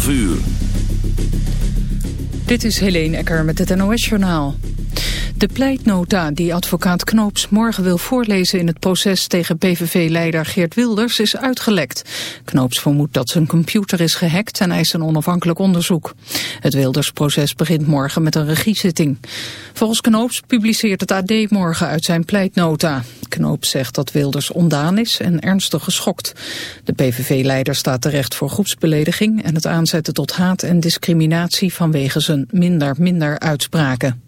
12 uur. Dit is Helene Ecker met het NOS-journaal. De pleitnota die advocaat Knoops morgen wil voorlezen in het proces tegen PVV-leider Geert Wilders is uitgelekt. Knoops vermoedt dat zijn computer is gehackt en eist een onafhankelijk onderzoek. Het Wilders-proces begint morgen met een regiezitting. Volgens Knoops publiceert het AD morgen uit zijn pleitnota. Knoops zegt dat Wilders ondaan is en ernstig geschokt. De PVV-leider staat terecht voor groepsbelediging en het aanzetten tot haat en discriminatie vanwege zijn minder-minder uitspraken.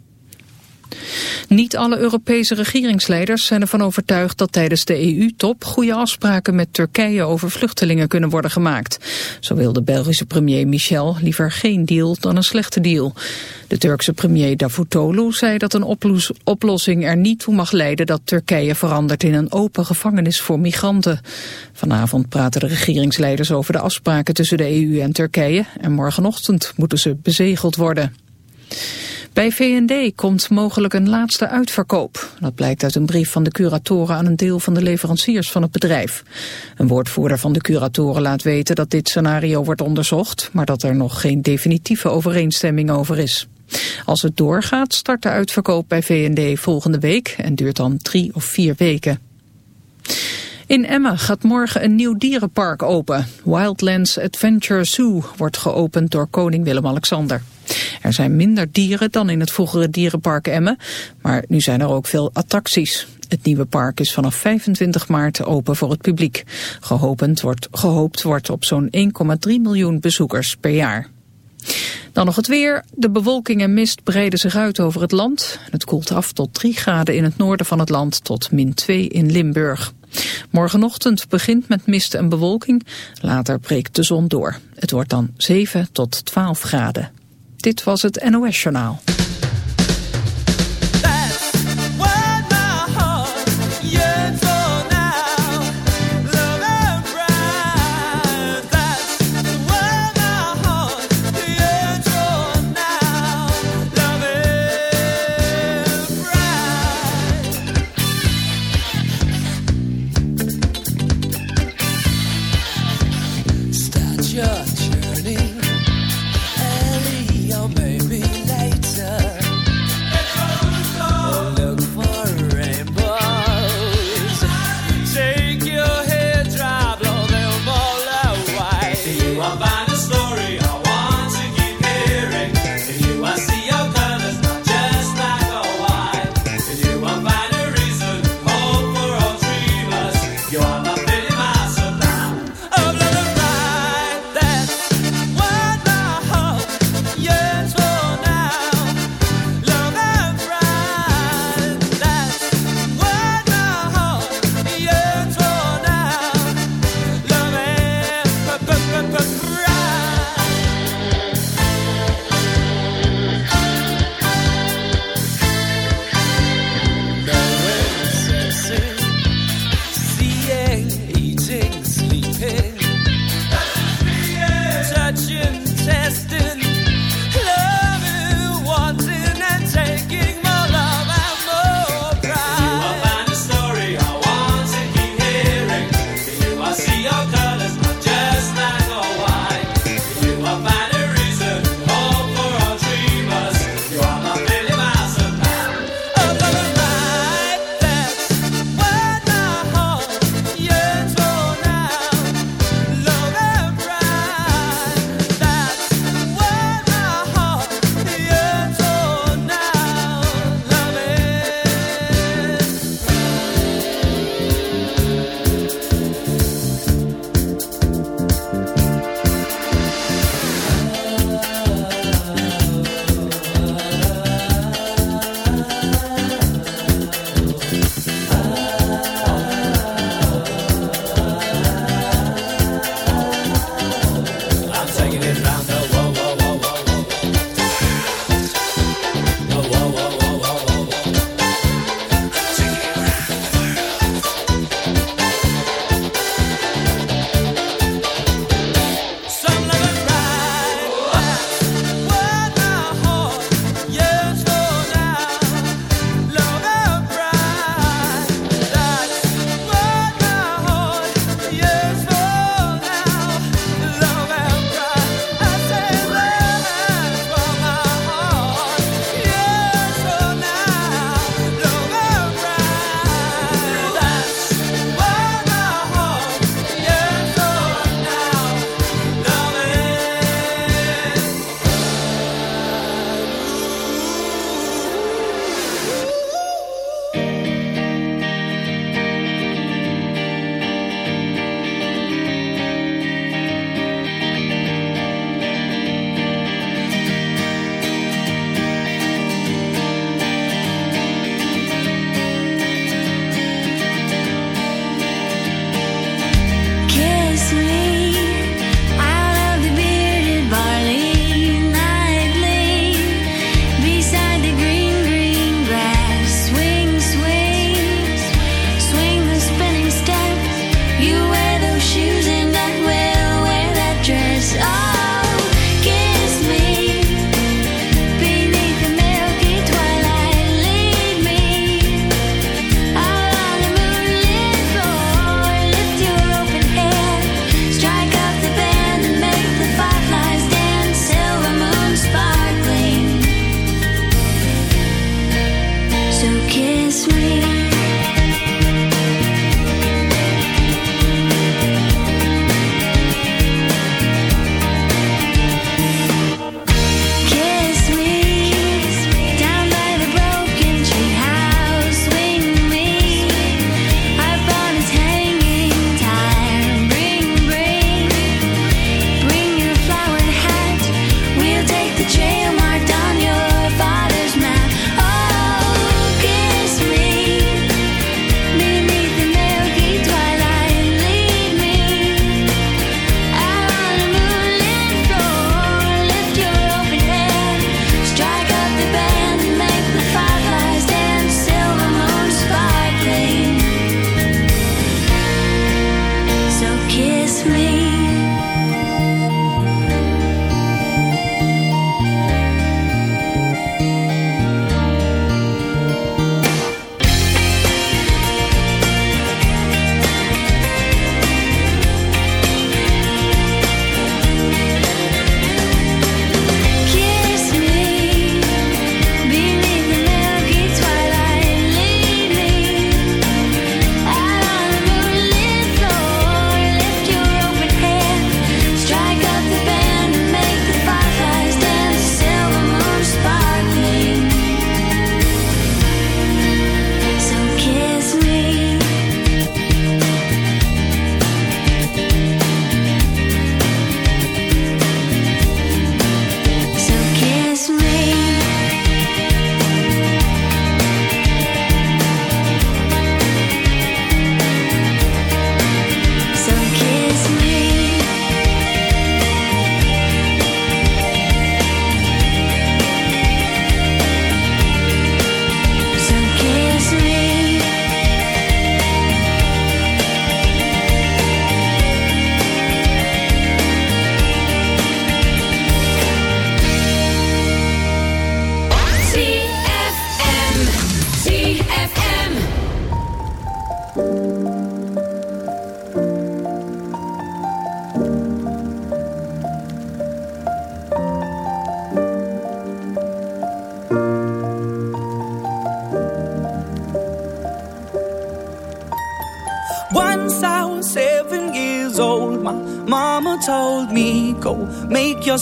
Niet alle Europese regeringsleiders zijn ervan overtuigd dat tijdens de EU-top goede afspraken met Turkije over vluchtelingen kunnen worden gemaakt. Zo wil de Belgische premier Michel liever geen deal dan een slechte deal. De Turkse premier Davutoglu zei dat een oplossing er niet toe mag leiden dat Turkije verandert in een open gevangenis voor migranten. Vanavond praten de regeringsleiders over de afspraken tussen de EU en Turkije en morgenochtend moeten ze bezegeld worden. Bij VND komt mogelijk een laatste uitverkoop. Dat blijkt uit een brief van de curatoren aan een deel van de leveranciers van het bedrijf. Een woordvoerder van de curatoren laat weten dat dit scenario wordt onderzocht, maar dat er nog geen definitieve overeenstemming over is. Als het doorgaat start de uitverkoop bij VND volgende week en duurt dan drie of vier weken. In Emmen gaat morgen een nieuw dierenpark open. Wildlands Adventure Zoo wordt geopend door koning Willem-Alexander. Er zijn minder dieren dan in het vroegere dierenpark Emmen, maar nu zijn er ook veel attracties. Het nieuwe park is vanaf 25 maart open voor het publiek. Gehopend wordt, gehoopt wordt op zo'n 1,3 miljoen bezoekers per jaar. Dan nog het weer. De bewolking en mist breiden zich uit over het land. Het koelt af tot 3 graden in het noorden van het land tot min 2 in Limburg. Morgenochtend begint met mist en bewolking. Later breekt de zon door. Het wordt dan 7 tot 12 graden. Dit was het NOS Journaal.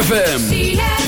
ZFM.